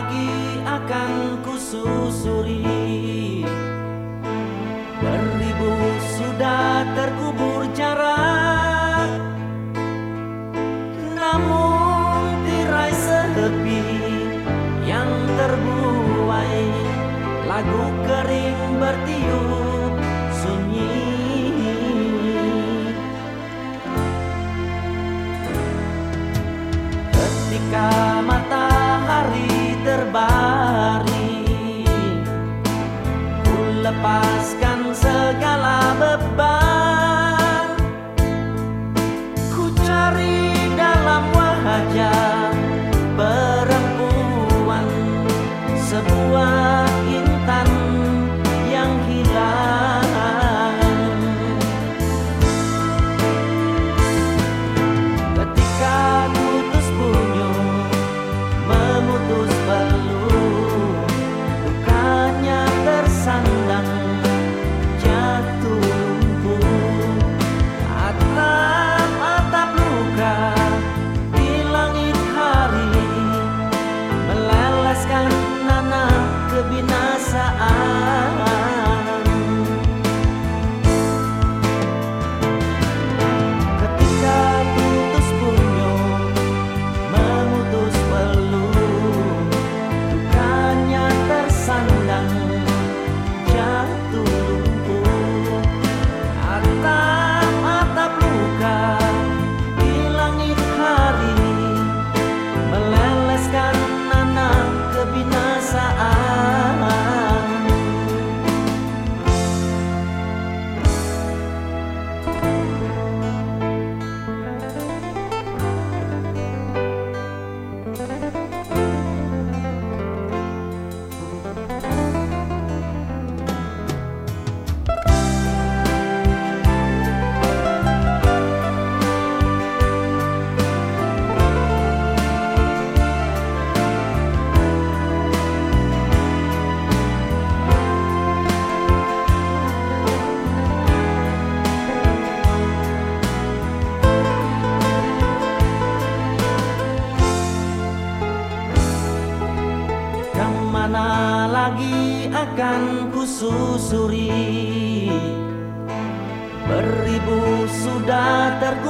lagi akan kususuri. Beribu sudah terkubur jarak Namun tirai sepi yang terbuai. Lagu kering bertiup sunyi. Ketika matahari berlebari Ku lepaskan segala beban. Ku cari dalam wajah perempuan. Sebuah mana lagi akan kususuri. Beribu sudah terkumpul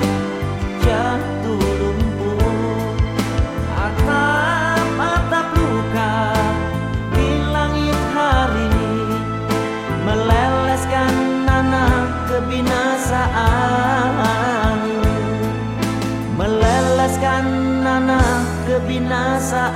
kebinasaan. Meleleskan nanah kebinasaan